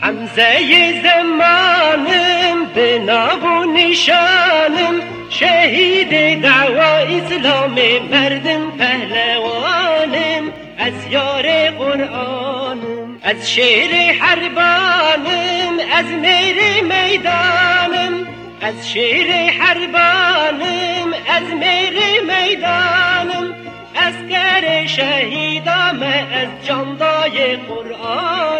حمزه زمانم به ناب و نشانم شهید دعوا اسلام مردم پهلوانم از یار قرآنم از شیر حربانم از میر می‌دانم از شیر حربانم از میر می‌دانم از گر شهیدام از جاندای قرآنم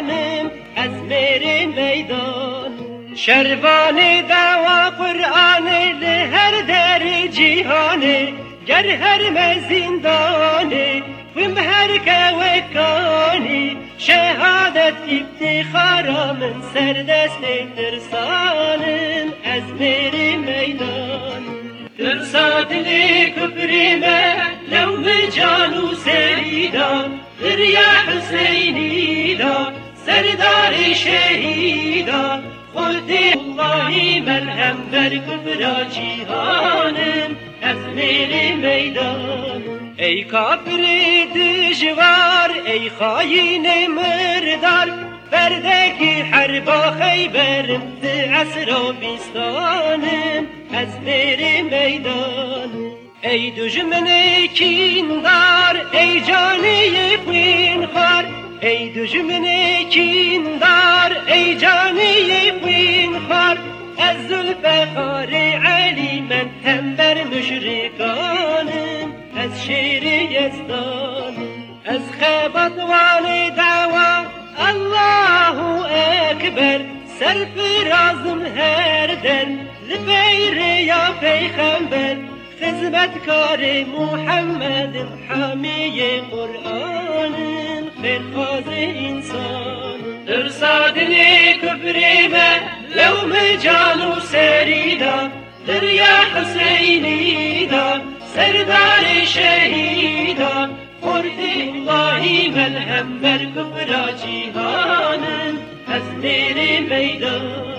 میر میدان شروان دوا قرآن لهر در جیهانه گر هر مزیندانه وم هر کوکانی شهادت افتخارا من سر دست ترسانم از میر میدان ترسات کبرمه لو مجانو سيدا يا سردار شهيدا قلت الله ملهم بركبرا جيهانم از میل میدان ای کافر دجوار ای خاین مردار بردگی حربا خیبرم ده عصر و بیستانم از میر میدان ای دجمن کیندار ای جانی ای دجمن کیندار ای جانی خوین خار از زلفقار علی من تنبر مشرکانم از شیر یزدانم از خبطوان دعوا الله اکبر سرفرازم هر دن لبیر یا پیغمبر خدمتکار محمد حامی قرآن خیرخواز انسان ارساد کبریمه لوم جانو سریدا دریا حسینی دا سردار شهیدا خورد اللهی ملهم بر کبرا جیهانم از دیر میدان